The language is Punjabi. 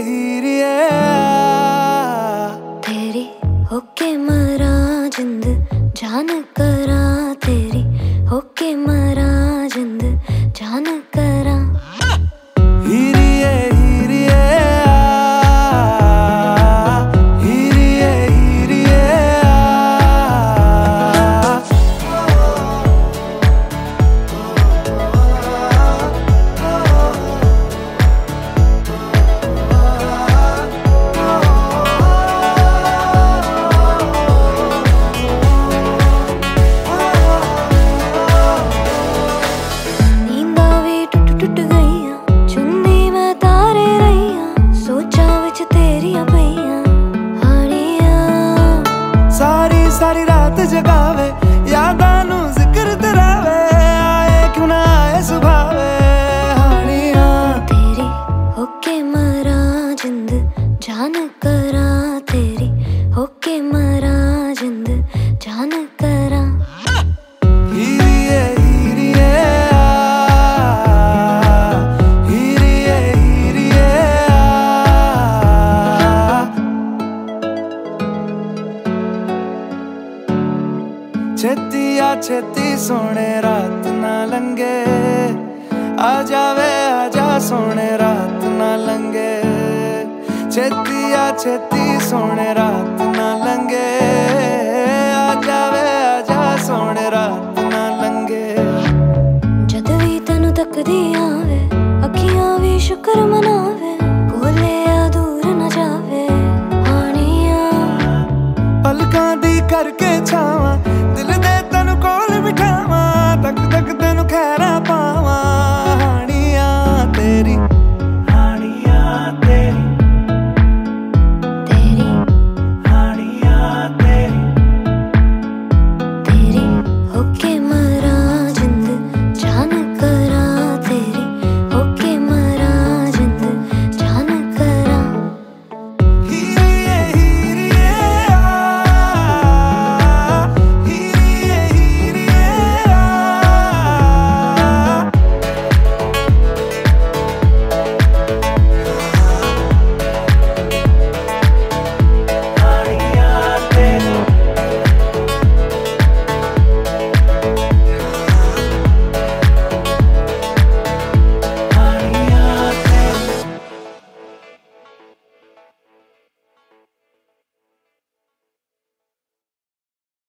ਹੀਰੀਏ ਤੇਰੀ ਹੋ ਕੇ ਮਰਾਂ ਜਿੰਦ, ਜਾਨ ਕਰਾਂ ਤੇਰੀ। ਹੋ ਕੇ ਮਰਾਂ ਜਿੰਦ, ਜਾਨ ਕਰਾਂ ਸੁਭਾਵੇ ਹਾਣੀਆਂ। ਤੇਰੀ ਹੋ ਕੇ ਮਰਾਂ ਜਿੰਦ ਜਾਨ ਕਰਾਂ ਤੇਰੀ ਹੋ ਕੇ ਮਰਾਂ। ਛੇਤੀ ਆ ਛੇਤੀ ਸੋਹਣੇ ਰਾਤ ਨਾ ਲੰਗੇ ਆ ਜਾਵੇ ਆ ਜਾ ਸੋਹਣੇ ਰਾਤ ਨਾ ਲੰਗੇ ਛੇਤੀ ਆ ਛੇਤੀ ਸੋਹਣੇ ਰਾਤ ਨਾ ਲੰਗੇ ਆ ਜਾਵੇ ਆ ਜਾ ਸੋਹਣੇ ਰਾਤ ਨਾ ਲੰਗੇ ਜਦ ਵੀ ਤੈਨੂੰ ਤੱਕਦੀ ਆਵੇ ਅੱਖੀਆਂ ਵੀ ਸ਼ੁਕਰ ਮਨਾਵੇ ਕੋਲੇ ਦੂਰ ਨਾ ਜਾਵੇ ਹਾਣੀਆਂ। ਪਲਕਾਂ ਦੀ ਕਰਕੇ ਛਾਵਾਂ когда